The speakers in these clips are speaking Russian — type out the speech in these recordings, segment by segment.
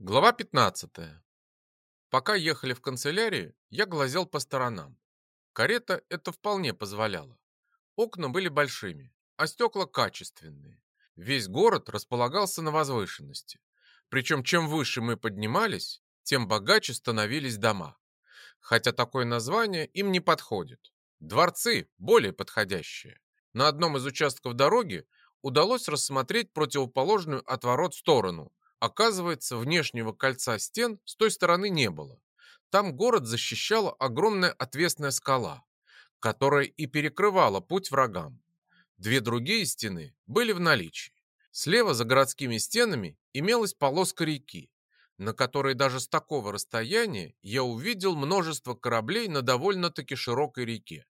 Глава 15. Пока ехали в канцелярию, я глазел по сторонам. Карета это вполне позволяла. Окна были большими, а стекла качественные. Весь город располагался на возвышенности. Причем чем выше мы поднимались, тем богаче становились дома. Хотя такое название им не подходит. Дворцы более подходящие. На одном из участков дороги удалось рассмотреть противоположную от ворот сторону, Оказывается, внешнего кольца стен с той стороны не было. Там город защищала огромная отвесная скала, которая и перекрывала путь врагам. Две другие стены были в наличии. Слева за городскими стенами имелась полоска реки, на которой даже с такого расстояния я увидел множество кораблей на довольно-таки широкой реке.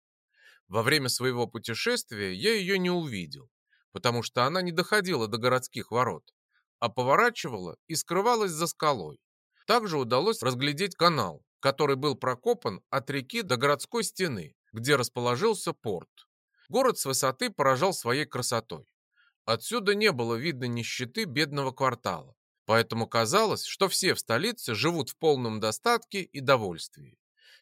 Во время своего путешествия я ее не увидел, потому что она не доходила до городских ворот а поворачивала и скрывалась за скалой. Также удалось разглядеть канал, который был прокопан от реки до городской стены, где расположился порт. Город с высоты поражал своей красотой. Отсюда не было видно нищеты бедного квартала, поэтому казалось, что все в столице живут в полном достатке и довольствии.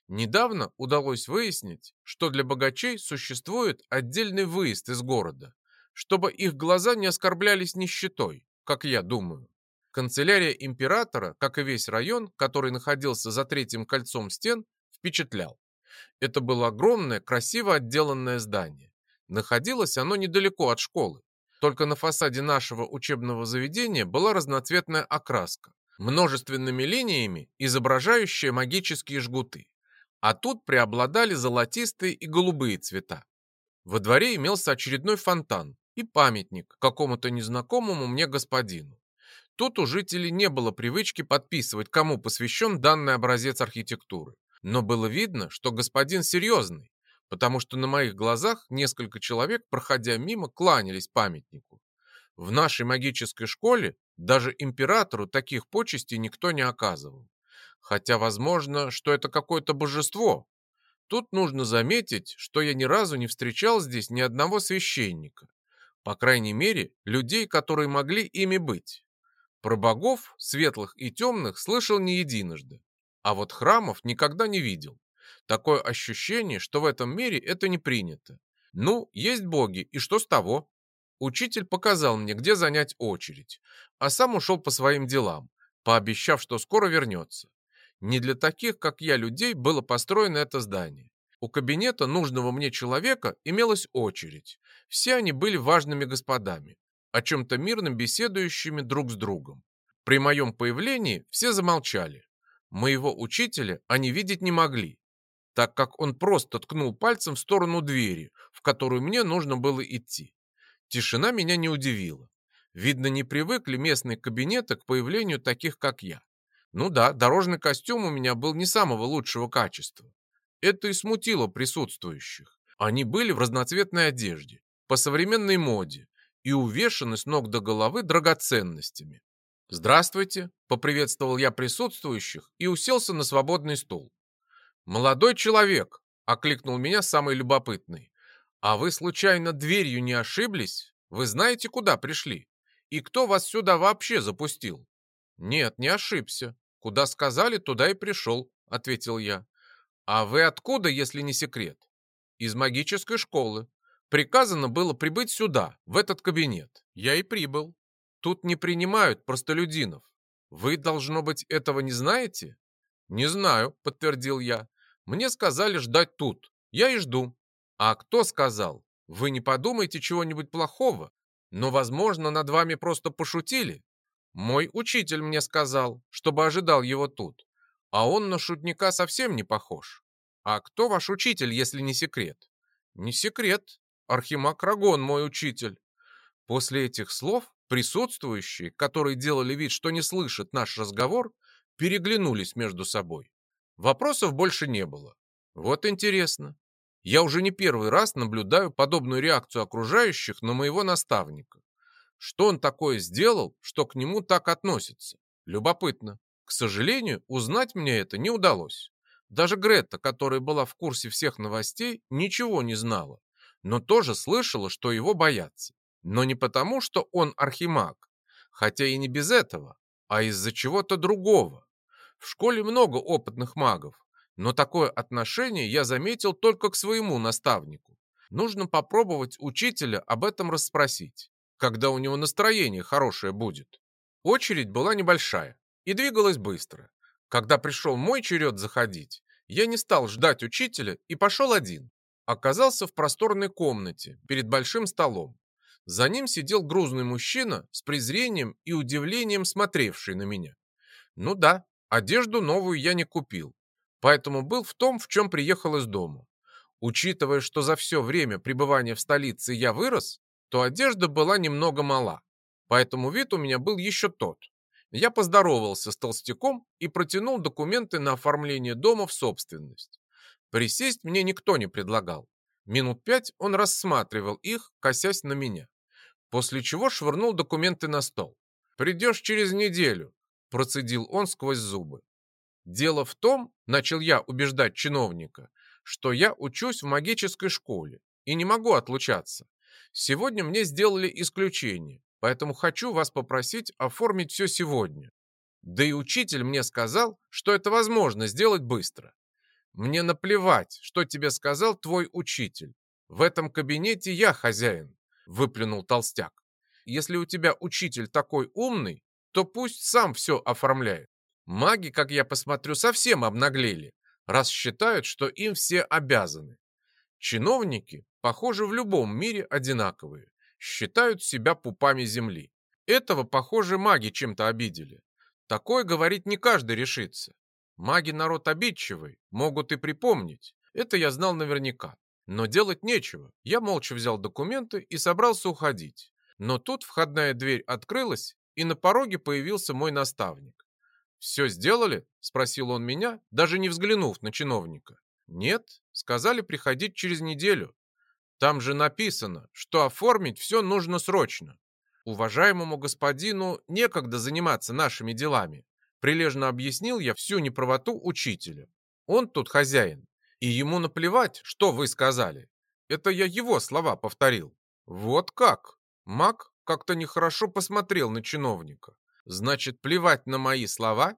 Недавно удалось выяснить, что для богачей существует отдельный выезд из города, чтобы их глаза не оскорблялись нищетой, как я думаю. Канцелярия императора, как и весь район, который находился за третьим кольцом стен, впечатлял. Это было огромное, красиво отделанное здание. Находилось оно недалеко от школы. Только на фасаде нашего учебного заведения была разноцветная окраска, множественными линиями изображающая магические жгуты. А тут преобладали золотистые и голубые цвета. Во дворе имелся очередной фонтан, и памятник какому-то незнакомому мне господину. Тут у жителей не было привычки подписывать, кому посвящен данный образец архитектуры. Но было видно, что господин серьезный, потому что на моих глазах несколько человек, проходя мимо, кланялись памятнику. В нашей магической школе даже императору таких почестей никто не оказывал. Хотя, возможно, что это какое-то божество. Тут нужно заметить, что я ни разу не встречал здесь ни одного священника. По крайней мере, людей, которые могли ими быть. Про богов, светлых и темных, слышал не единожды. А вот храмов никогда не видел. Такое ощущение, что в этом мире это не принято. Ну, есть боги, и что с того? Учитель показал мне, где занять очередь, а сам ушел по своим делам, пообещав, что скоро вернется. Не для таких, как я, людей было построено это здание. У кабинета нужного мне человека имелась очередь. Все они были важными господами, о чем-то мирном беседующими друг с другом. При моем появлении все замолчали. Моего учителя они видеть не могли, так как он просто ткнул пальцем в сторону двери, в которую мне нужно было идти. Тишина меня не удивила. Видно, не привыкли местные кабинеты к появлению таких, как я. Ну да, дорожный костюм у меня был не самого лучшего качества. Это и смутило присутствующих. Они были в разноцветной одежде, по современной моде и увешаны с ног до головы драгоценностями. «Здравствуйте!» – поприветствовал я присутствующих и уселся на свободный стул. «Молодой человек!» – окликнул меня самый любопытный. «А вы, случайно, дверью не ошиблись? Вы знаете, куда пришли? И кто вас сюда вообще запустил?» «Нет, не ошибся. Куда сказали, туда и пришел», — ответил я. «А вы откуда, если не секрет?» «Из магической школы. Приказано было прибыть сюда, в этот кабинет. Я и прибыл. Тут не принимают простолюдинов. Вы, должно быть, этого не знаете?» «Не знаю», — подтвердил я. «Мне сказали ждать тут. Я и жду». «А кто сказал? Вы не подумайте чего-нибудь плохого, но, возможно, над вами просто пошутили. Мой учитель мне сказал, чтобы ожидал его тут а он на шутника совсем не похож. А кто ваш учитель, если не секрет? Не секрет. Архимаг Рагон мой учитель. После этих слов присутствующие, которые делали вид, что не слышат наш разговор, переглянулись между собой. Вопросов больше не было. Вот интересно. Я уже не первый раз наблюдаю подобную реакцию окружающих на моего наставника. Что он такое сделал, что к нему так относятся? Любопытно. К сожалению, узнать мне это не удалось. Даже Гретта, которая была в курсе всех новостей, ничего не знала, но тоже слышала, что его боятся. Но не потому, что он архимаг, хотя и не без этого, а из-за чего-то другого. В школе много опытных магов, но такое отношение я заметил только к своему наставнику. Нужно попробовать учителя об этом расспросить, когда у него настроение хорошее будет. Очередь была небольшая и двигалась быстро. Когда пришел мой черед заходить, я не стал ждать учителя и пошел один. Оказался в просторной комнате перед большим столом. За ним сидел грузный мужчина с презрением и удивлением смотревший на меня. Ну да, одежду новую я не купил, поэтому был в том, в чем приехал из дома. Учитывая, что за все время пребывания в столице я вырос, то одежда была немного мала, поэтому вид у меня был еще тот. Я поздоровался с толстяком и протянул документы на оформление дома в собственность. Присесть мне никто не предлагал. Минут пять он рассматривал их, косясь на меня после чего швырнул документы на стол. «Придешь через неделю», – процедил он сквозь зубы. «Дело в том, – начал я убеждать чиновника, – что я учусь в магической школе и не могу отлучаться. Сегодня мне сделали исключение, поэтому хочу вас попросить оформить все сегодня. Да и учитель мне сказал, что это возможно сделать быстро. Мне наплевать, что тебе сказал твой учитель. В этом кабинете я хозяин. — выплюнул толстяк. «Если у тебя учитель такой умный, то пусть сам все оформляет. Маги, как я посмотрю, совсем обнаглели, раз считают, что им все обязаны. Чиновники, похоже, в любом мире одинаковые, считают себя пупами земли. Этого, похоже, маги чем-то обидели. Такое говорить не каждый решится. Маги народ обидчивый, могут и припомнить. Это я знал наверняка. Но делать нечего. Я молча взял документы и собрался уходить. Но тут входная дверь открылась, и на пороге появился мой наставник. «Все сделали?» – спросил он меня, даже не взглянув на чиновника. «Нет, сказали приходить через неделю. Там же написано, что оформить все нужно срочно. Уважаемому господину некогда заниматься нашими делами», – прилежно объяснил я всю неправоту учителя. «Он тут хозяин, и ему наплевать, что вы сказали. Это я его слова повторил. Вот как? Мак как-то нехорошо посмотрел на чиновника. Значит, плевать на мои слова?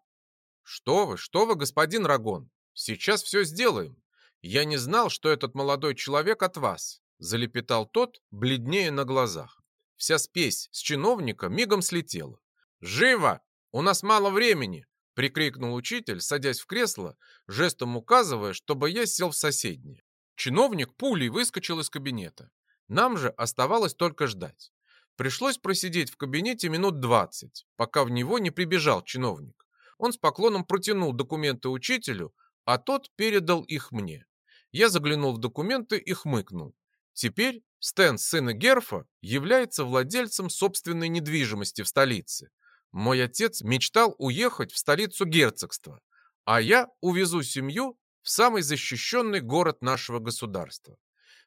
Что вы, что вы, господин Рагон? Сейчас все сделаем. Я не знал, что этот молодой человек от вас. Залепетал тот, бледнее на глазах. Вся спесь с чиновника мигом слетела. «Живо! У нас мало времени!» прикрикнул учитель, садясь в кресло, жестом указывая, чтобы я сел в соседнее. Чиновник пулей выскочил из кабинета. Нам же оставалось только ждать. Пришлось просидеть в кабинете минут двадцать, пока в него не прибежал чиновник. Он с поклоном протянул документы учителю, а тот передал их мне. Я заглянул в документы и хмыкнул. Теперь Стэн, сына Герфа, является владельцем собственной недвижимости в столице. Мой отец мечтал уехать в столицу герцогства, а я увезу семью в самый защищенный город нашего государства.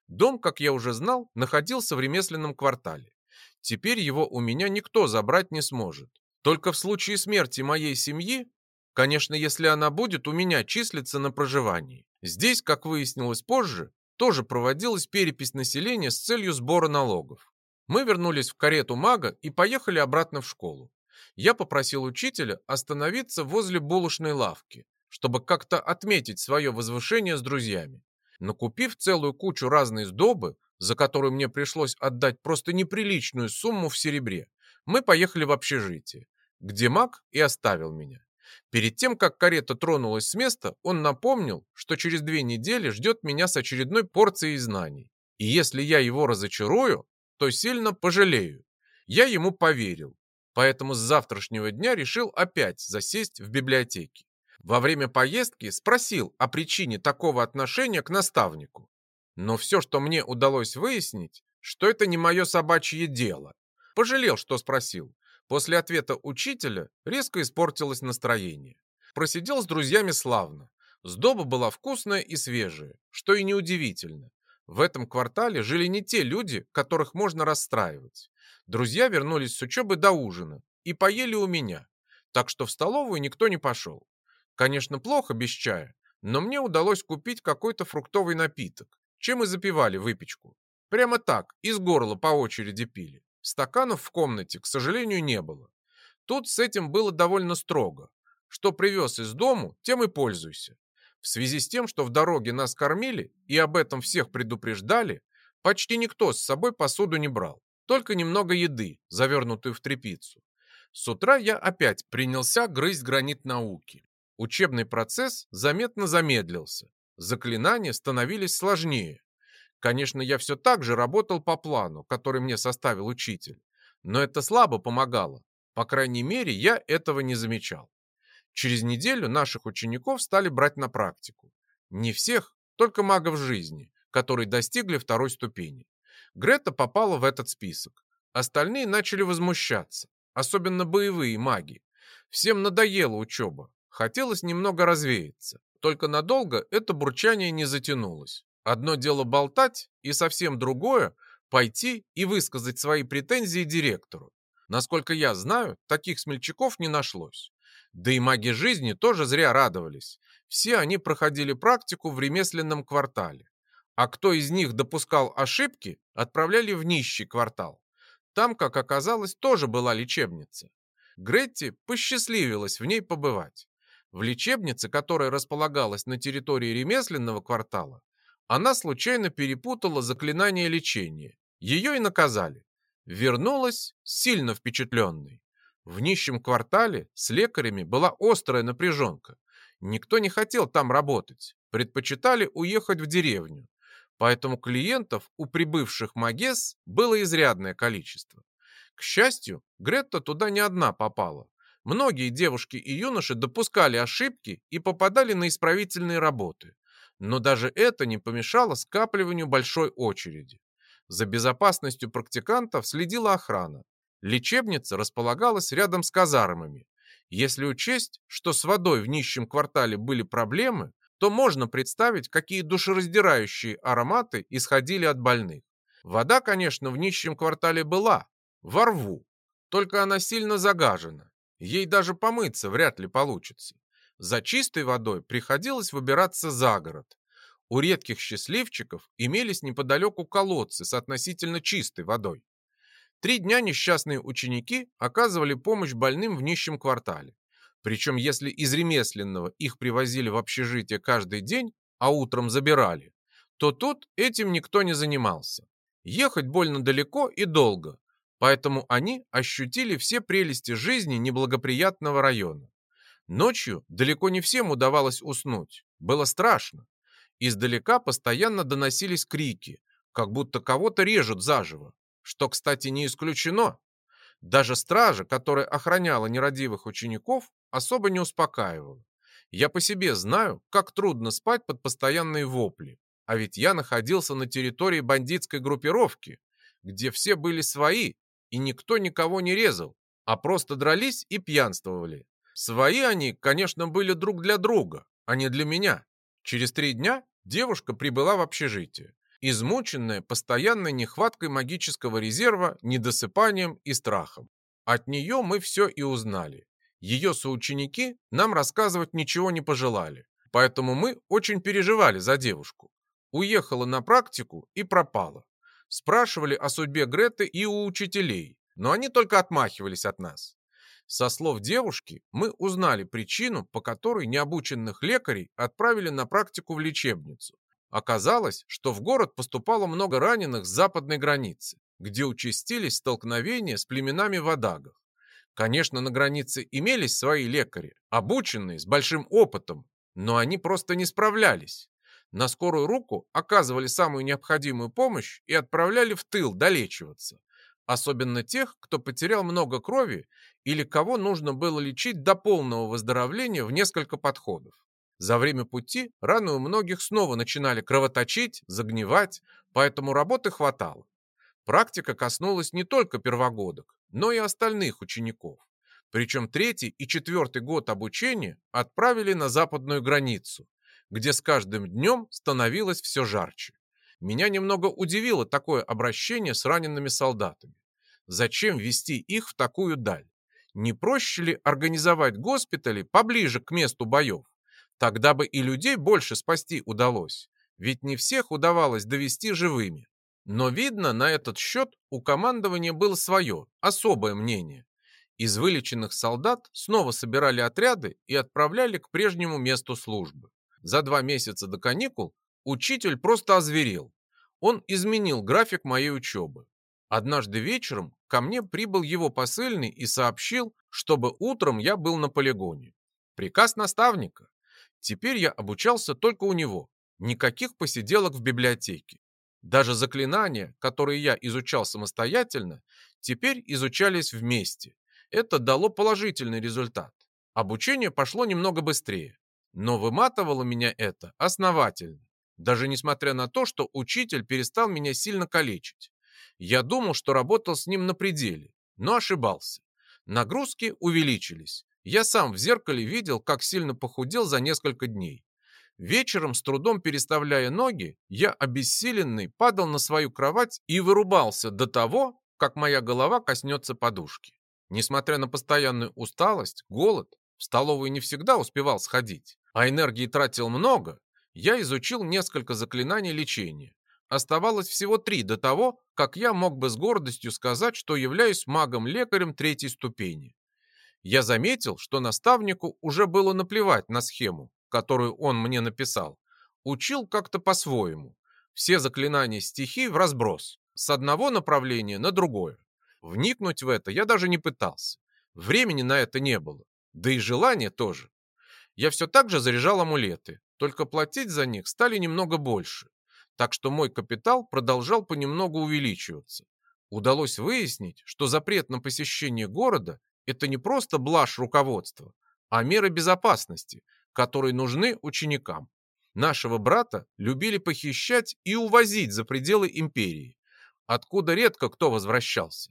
Дом, как я уже знал, находился в ремесленном квартале. Теперь его у меня никто забрать не сможет. Только в случае смерти моей семьи, конечно, если она будет у меня числиться на проживании. Здесь, как выяснилось позже, тоже проводилась перепись населения с целью сбора налогов. Мы вернулись в карету мага и поехали обратно в школу я попросил учителя остановиться возле булочной лавки, чтобы как-то отметить свое возвышение с друзьями. Но купив целую кучу разной сдобы, за которую мне пришлось отдать просто неприличную сумму в серебре, мы поехали в общежитие, где маг и оставил меня. Перед тем, как карета тронулась с места, он напомнил, что через две недели ждет меня с очередной порцией знаний. И если я его разочарую, то сильно пожалею. Я ему поверил поэтому с завтрашнего дня решил опять засесть в библиотеке. Во время поездки спросил о причине такого отношения к наставнику. Но все, что мне удалось выяснить, что это не мое собачье дело. Пожалел, что спросил. После ответа учителя резко испортилось настроение. Просидел с друзьями славно. Сдоба была вкусная и свежая, что и неудивительно. В этом квартале жили не те люди, которых можно расстраивать. Друзья вернулись с учебы до ужина и поели у меня, так что в столовую никто не пошел. Конечно, плохо без чая, но мне удалось купить какой-то фруктовый напиток, чем и запивали выпечку. Прямо так, из горла по очереди пили. Стаканов в комнате, к сожалению, не было. Тут с этим было довольно строго. Что привез из дому, тем и пользуйся. В связи с тем, что в дороге нас кормили и об этом всех предупреждали, почти никто с собой посуду не брал. Только немного еды, завернутую в тряпицу. С утра я опять принялся грызть гранит науки. Учебный процесс заметно замедлился. Заклинания становились сложнее. Конечно, я все так же работал по плану, который мне составил учитель. Но это слабо помогало. По крайней мере, я этого не замечал. Через неделю наших учеников стали брать на практику. Не всех, только магов жизни, которые достигли второй ступени. Грета попала в этот список. Остальные начали возмущаться, особенно боевые маги. Всем надоела учеба, хотелось немного развеяться. Только надолго это бурчание не затянулось. Одно дело болтать, и совсем другое – пойти и высказать свои претензии директору. Насколько я знаю, таких смельчаков не нашлось. Да и маги жизни тоже зря радовались. Все они проходили практику в ремесленном квартале. А кто из них допускал ошибки, отправляли в нищий квартал. Там, как оказалось, тоже была лечебница. Гретти посчастливилась в ней побывать. В лечебнице, которая располагалась на территории ремесленного квартала, она случайно перепутала заклинание лечения. Ее и наказали. Вернулась сильно впечатленной. В нищем квартале с лекарями была острая напряженка. Никто не хотел там работать, предпочитали уехать в деревню. Поэтому клиентов у прибывших магес было изрядное количество. К счастью, Гретта туда не одна попала. Многие девушки и юноши допускали ошибки и попадали на исправительные работы. Но даже это не помешало скапливанию большой очереди. За безопасностью практикантов следила охрана. Лечебница располагалась рядом с казармами. Если учесть, что с водой в нищем квартале были проблемы, то можно представить, какие душераздирающие ароматы исходили от больных. Вода, конечно, в нищем квартале была, во рву, только она сильно загажена. Ей даже помыться вряд ли получится. За чистой водой приходилось выбираться за город. У редких счастливчиков имелись неподалеку колодцы с относительно чистой водой. Три дня несчастные ученики оказывали помощь больным в нищем квартале. Причем если из ремесленного их привозили в общежитие каждый день, а утром забирали, то тут этим никто не занимался. Ехать больно далеко и долго, поэтому они ощутили все прелести жизни неблагоприятного района. Ночью далеко не всем удавалось уснуть, было страшно. Издалека постоянно доносились крики, как будто кого-то режут заживо что, кстати, не исключено. Даже стража, которая охраняла нерадивых учеников, особо не успокаивала. Я по себе знаю, как трудно спать под постоянные вопли. А ведь я находился на территории бандитской группировки, где все были свои, и никто никого не резал, а просто дрались и пьянствовали. Свои они, конечно, были друг для друга, а не для меня. Через три дня девушка прибыла в общежитие измученная постоянной нехваткой магического резерва, недосыпанием и страхом. От нее мы все и узнали. Ее соученики нам рассказывать ничего не пожелали, поэтому мы очень переживали за девушку. Уехала на практику и пропала. Спрашивали о судьбе Греты и у учителей, но они только отмахивались от нас. Со слов девушки мы узнали причину, по которой необученных лекарей отправили на практику в лечебницу. Оказалось, что в город поступало много раненых с западной границы, где участились столкновения с племенами водагов. Конечно, на границе имелись свои лекари, обученные, с большим опытом, но они просто не справлялись. На скорую руку оказывали самую необходимую помощь и отправляли в тыл долечиваться. Особенно тех, кто потерял много крови или кого нужно было лечить до полного выздоровления в несколько подходов. За время пути раны у многих снова начинали кровоточить, загнивать, поэтому работы хватало. Практика коснулась не только первогодок, но и остальных учеников. Причем третий и четвертый год обучения отправили на западную границу, где с каждым днем становилось все жарче. Меня немного удивило такое обращение с ранеными солдатами. Зачем вести их в такую даль? Не проще ли организовать госпитали поближе к месту боев? Тогда бы и людей больше спасти удалось, ведь не всех удавалось довести живыми. Но видно, на этот счет у командования было свое, особое мнение. Из вылеченных солдат снова собирали отряды и отправляли к прежнему месту службы. За два месяца до каникул учитель просто озверел. Он изменил график моей учебы. Однажды вечером ко мне прибыл его посыльный и сообщил, чтобы утром я был на полигоне. Приказ наставника. Теперь я обучался только у него. Никаких посиделок в библиотеке. Даже заклинания, которые я изучал самостоятельно, теперь изучались вместе. Это дало положительный результат. Обучение пошло немного быстрее. Но выматывало меня это основательно. Даже несмотря на то, что учитель перестал меня сильно калечить. Я думал, что работал с ним на пределе, но ошибался. Нагрузки увеличились. Я сам в зеркале видел, как сильно похудел за несколько дней. Вечером, с трудом переставляя ноги, я, обессиленный, падал на свою кровать и вырубался до того, как моя голова коснется подушки. Несмотря на постоянную усталость, голод, в столовую не всегда успевал сходить, а энергии тратил много, я изучил несколько заклинаний лечения. Оставалось всего три до того, как я мог бы с гордостью сказать, что являюсь магом-лекарем третьей ступени. Я заметил, что наставнику уже было наплевать на схему, которую он мне написал. Учил как-то по-своему. Все заклинания стихий в разброс, с одного направления на другое. Вникнуть в это я даже не пытался. Времени на это не было. Да и желания тоже. Я все так же заряжал амулеты, только платить за них стали немного больше. Так что мой капитал продолжал понемногу увеличиваться. Удалось выяснить, что запрет на посещение города – это не просто блажь руководства, а меры безопасности, которые нужны ученикам. Нашего брата любили похищать и увозить за пределы империи, откуда редко кто возвращался.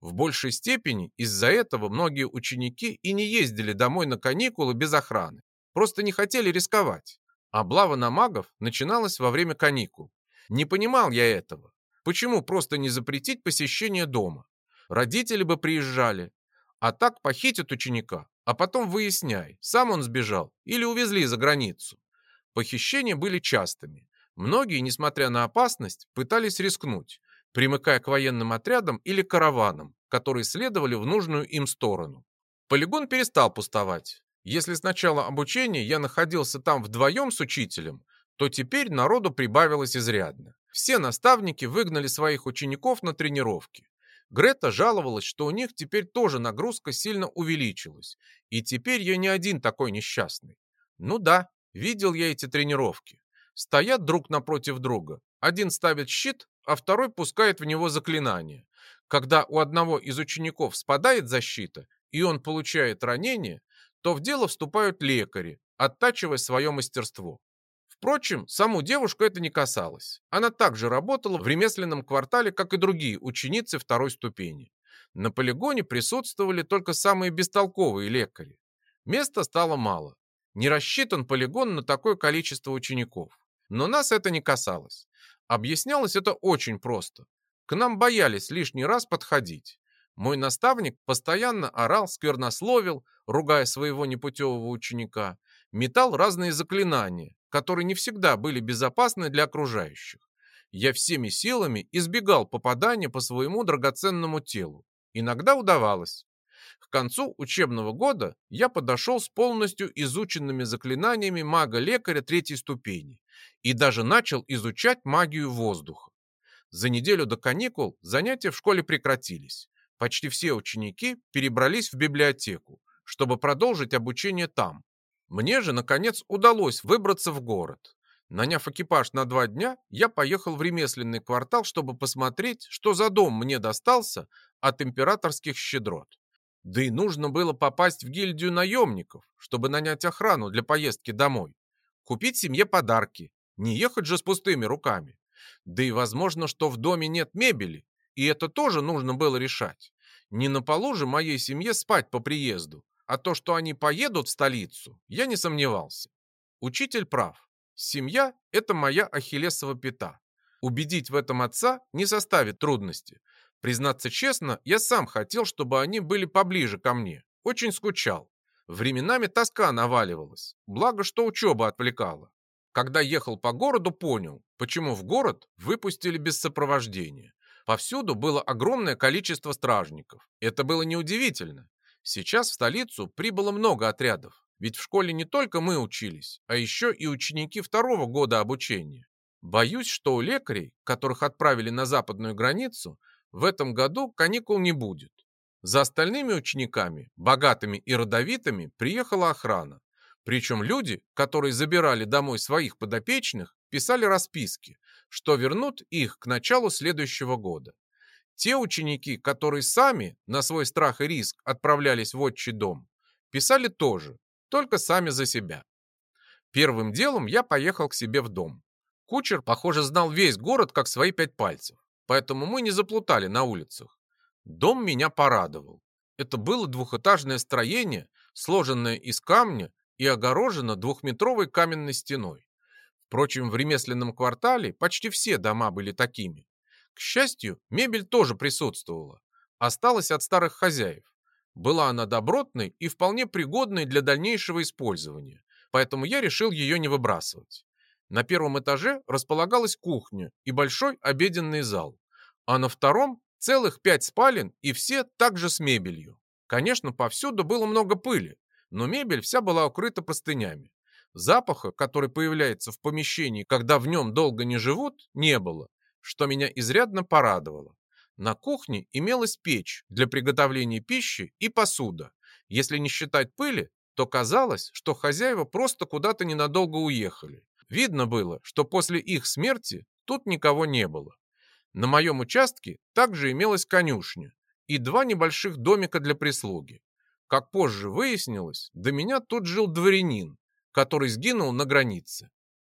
В большей степени из-за этого многие ученики и не ездили домой на каникулы без охраны, просто не хотели рисковать. Облава на магов начиналась во время каникул. Не понимал я этого. Почему просто не запретить посещение дома? Родители бы приезжали. А так похитят ученика, а потом выясняй, сам он сбежал или увезли за границу. Похищения были частыми. Многие, несмотря на опасность, пытались рискнуть, примыкая к военным отрядам или караванам, которые следовали в нужную им сторону. Полигон перестал пустовать. Если с начала обучения я находился там вдвоем с учителем, то теперь народу прибавилось изрядно. Все наставники выгнали своих учеников на тренировки. Грета жаловалась, что у них теперь тоже нагрузка сильно увеличилась, и теперь я не один такой несчастный. Ну да, видел я эти тренировки. Стоят друг напротив друга. Один ставит щит, а второй пускает в него заклинание. Когда у одного из учеников спадает защита, и он получает ранение, то в дело вступают лекари, оттачивая свое мастерство. Впрочем, саму девушку это не касалось. Она также работала в ремесленном квартале, как и другие ученицы второй ступени. На полигоне присутствовали только самые бестолковые лекари. Места стало мало. Не рассчитан полигон на такое количество учеников. Но нас это не касалось. Объяснялось это очень просто. К нам боялись лишний раз подходить. Мой наставник постоянно орал, сквернословил, ругая своего непутевого ученика, метал разные заклинания, которые не всегда были безопасны для окружающих. Я всеми силами избегал попадания по своему драгоценному телу. Иногда удавалось. К концу учебного года я подошел с полностью изученными заклинаниями мага-лекаря третьей ступени и даже начал изучать магию воздуха. За неделю до каникул занятия в школе прекратились. Почти все ученики перебрались в библиотеку, чтобы продолжить обучение там. Мне же, наконец, удалось выбраться в город. Наняв экипаж на два дня, я поехал в ремесленный квартал, чтобы посмотреть, что за дом мне достался от императорских щедрот. Да и нужно было попасть в гильдию наемников, чтобы нанять охрану для поездки домой. Купить семье подарки, не ехать же с пустыми руками. Да и возможно, что в доме нет мебели, и это тоже нужно было решать. Не на полу же моей семье спать по приезду, а то, что они поедут в столицу, я не сомневался. Учитель прав. Семья – это моя ахиллесова пята. Убедить в этом отца не составит трудности. Признаться честно, я сам хотел, чтобы они были поближе ко мне. Очень скучал. Временами тоска наваливалась. Благо, что учеба отвлекала. Когда ехал по городу, понял, почему в город выпустили без сопровождения. Повсюду было огромное количество стражников. Это было неудивительно. Сейчас в столицу прибыло много отрядов, ведь в школе не только мы учились, а еще и ученики второго года обучения. Боюсь, что у лекарей, которых отправили на западную границу, в этом году каникул не будет. За остальными учениками, богатыми и родовитыми, приехала охрана. Причем люди, которые забирали домой своих подопечных, писали расписки, что вернут их к началу следующего года. Те ученики, которые сами на свой страх и риск отправлялись в отчий дом, писали тоже, только сами за себя. Первым делом я поехал к себе в дом. Кучер, похоже, знал весь город как свои пять пальцев, поэтому мы не заплутали на улицах. Дом меня порадовал. Это было двухэтажное строение, сложенное из камня и огорожено двухметровой каменной стеной. Впрочем, в ремесленном квартале почти все дома были такими. К счастью, мебель тоже присутствовала. Осталась от старых хозяев. Была она добротной и вполне пригодной для дальнейшего использования, поэтому я решил ее не выбрасывать. На первом этаже располагалась кухня и большой обеденный зал, а на втором целых пять спален и все также с мебелью. Конечно, повсюду было много пыли, но мебель вся была укрыта простынями. Запаха, который появляется в помещении, когда в нем долго не живут, не было, что меня изрядно порадовало. На кухне имелась печь для приготовления пищи и посуда. Если не считать пыли, то казалось, что хозяева просто куда-то ненадолго уехали. Видно было, что после их смерти тут никого не было. На моем участке также имелась конюшня и два небольших домика для прислуги. Как позже выяснилось, до меня тут жил дворянин, который сгинул на границе.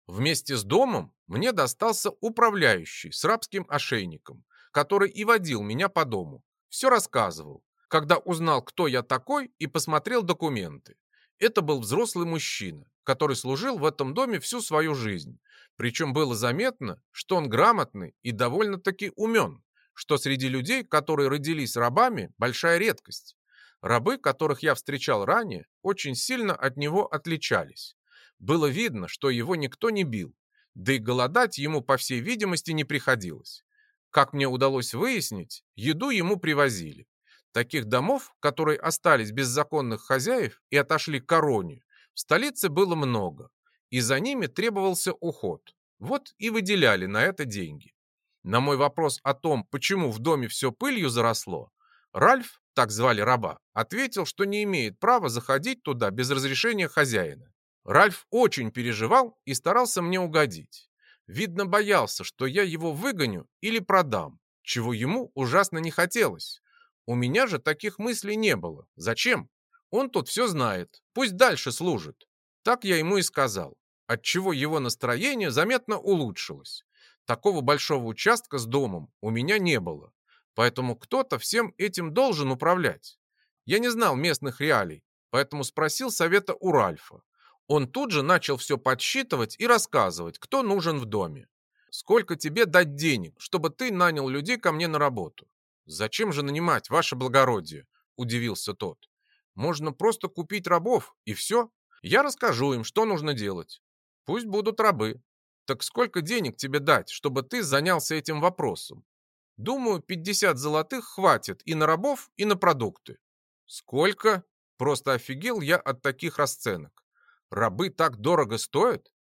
Вместе с домом мне достался управляющий с рабским ошейником, который и водил меня по дому. Все рассказывал, когда узнал, кто я такой, и посмотрел документы. Это был взрослый мужчина, который служил в этом доме всю свою жизнь. Причем было заметно, что он грамотный и довольно-таки умен, что среди людей, которые родились рабами, большая редкость. Рабы, которых я встречал ранее, очень сильно от него отличались. Было видно, что его никто не бил, да и голодать ему, по всей видимости, не приходилось. Как мне удалось выяснить, еду ему привозили. Таких домов, которые остались без законных хозяев и отошли к короне, в столице было много, и за ними требовался уход. Вот и выделяли на это деньги. На мой вопрос о том, почему в доме все пылью заросло, Ральф, так звали раба, ответил, что не имеет права заходить туда без разрешения хозяина. Ральф очень переживал и старался мне угодить. Видно, боялся, что я его выгоню или продам, чего ему ужасно не хотелось. У меня же таких мыслей не было. Зачем? Он тут все знает, пусть дальше служит. Так я ему и сказал, отчего его настроение заметно улучшилось. Такого большого участка с домом у меня не было. Поэтому кто-то всем этим должен управлять. Я не знал местных реалий, поэтому спросил совета у Ральфа. Он тут же начал все подсчитывать и рассказывать, кто нужен в доме. Сколько тебе дать денег, чтобы ты нанял людей ко мне на работу? Зачем же нанимать, ваше благородие? Удивился тот. Можно просто купить рабов, и все. Я расскажу им, что нужно делать. Пусть будут рабы. Так сколько денег тебе дать, чтобы ты занялся этим вопросом? Думаю, 50 золотых хватит и на рабов, и на продукты. Сколько? Просто офигел я от таких расценок. Рабы так дорого стоят?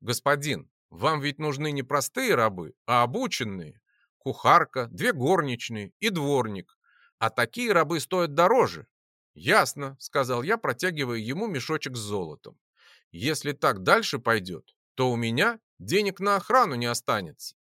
Господин, вам ведь нужны не простые рабы, а обученные. Кухарка, две горничные и дворник. А такие рабы стоят дороже. Ясно, сказал я, протягивая ему мешочек с золотом. Если так дальше пойдет, то у меня денег на охрану не останется.